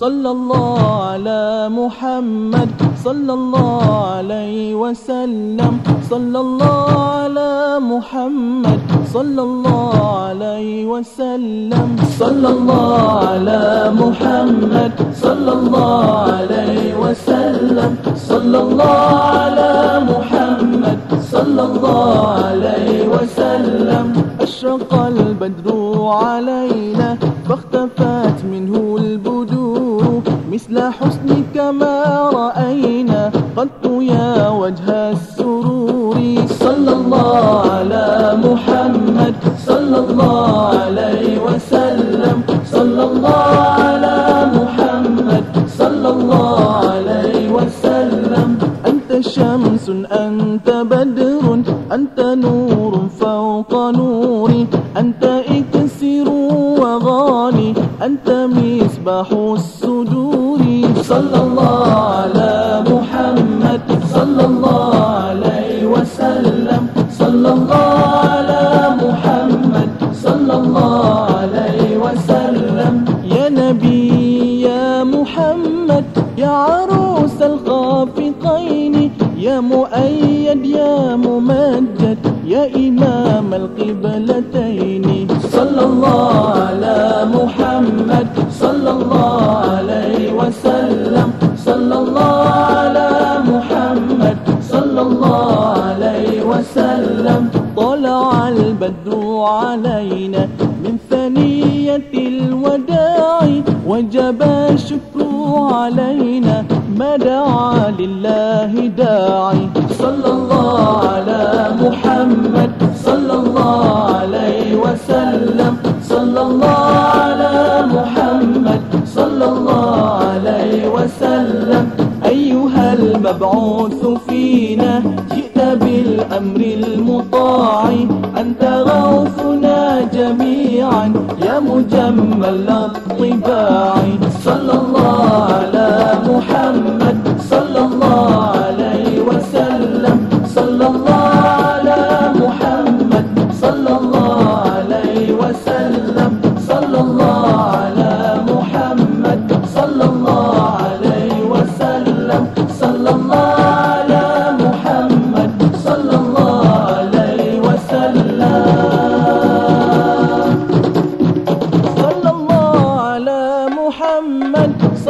صلى الله على محمد صلى الله عليه وسلم. صلى الله على محمد صلى الله عليه وسلم. صلى الله على محمد صلى الله عليه وسلم. صلى الله على محمد صلى الله عليه وسلم. أشرق البدر علينا مثل حسنك ما رأينا. قد يا وجه السرور صلى الله على محمد. صلى الله عليه وسلم. صلى الله على محمد. صلى الله عليه وسلم. أنت شمس أنت بدر أنت نور فوق نوري أنت إكسر وغالي أنت مصباح الصدور صلى الله على محمد صلى الله عليه وسلم. صلى الله على محمد صلى الله عليه وسلم. يا نبي يا محمد يا عروس الخافقين يا مؤيد يا ممجد. يا إمام القبلتين. علينا من ثنية الوداع وجب الشكر علينا ما دعا لله داعي. صلى الله على محمد صلى الله عليه وسلم. صلى الله على محمد صلى الله عليه وسلم. أيها المبعوث فينا جئت بالأمر المطاع أنت غوثنا جميعا. يا مجمل الطباع.